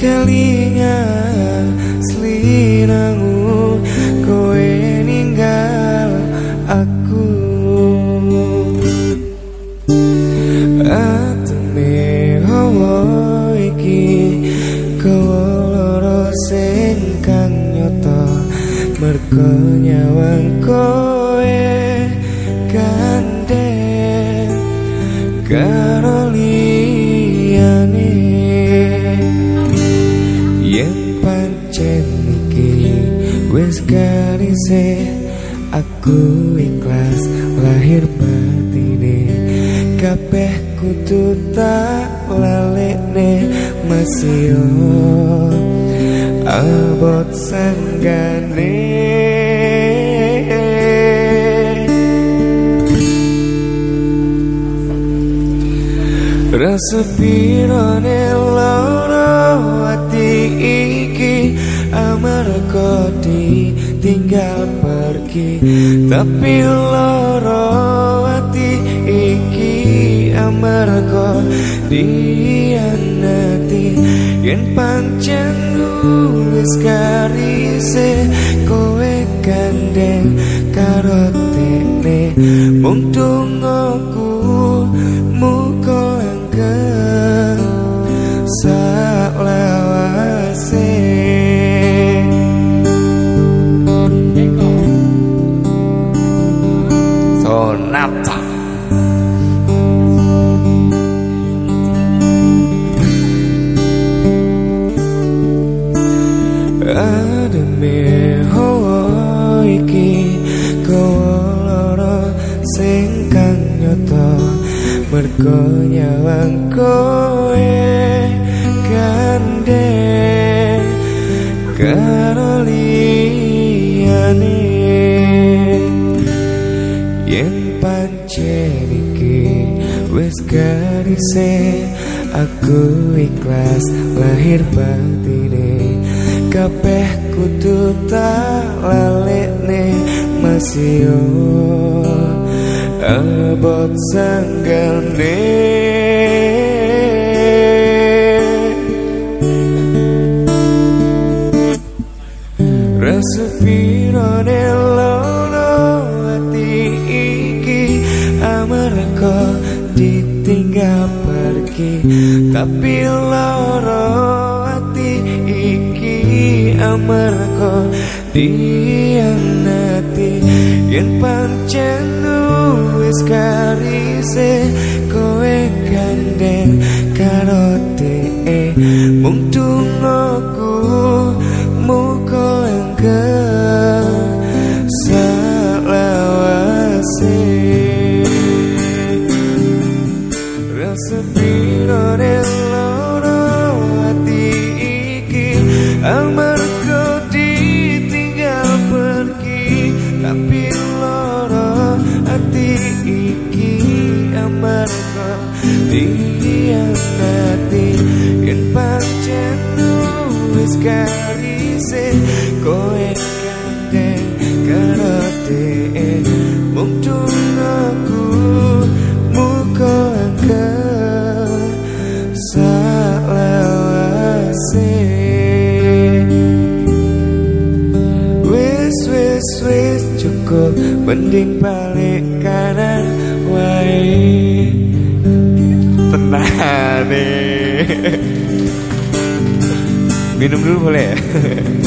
kelingan seliramu kowe ninggal aku. Atme hawa iki kowe sing kang nyata merko nyawang kowe gandeng pancen iki. Wis garise aku ikhlas lahir batine. Kabeh kudu tak lalekne masih abot sanggane. Rasa pirone loro ati iki amarga tinggal pergi. Tapi loro ati iki amarga dianati. Yen pancen wis karise kowe gandeng karo tene mung tungoku Ademe hawa iki kowe sing kang nyata mergo nyawang kowe gandeng karo liyane. Yen pancen iki wis garise aku ikhlas lahir batine kabeh kudu tak lalekne masih abot sanggane. Rasa pirone loro ati iki? Amarga ditinggal pergi tapi loro ati iki amarga dianati. Yen pancen wis karise kowe gandeng ati iki amarga dihianati yen pancen karise kowe gandeng karo tee mending balik kanan wae tenane minum dulu boleh ya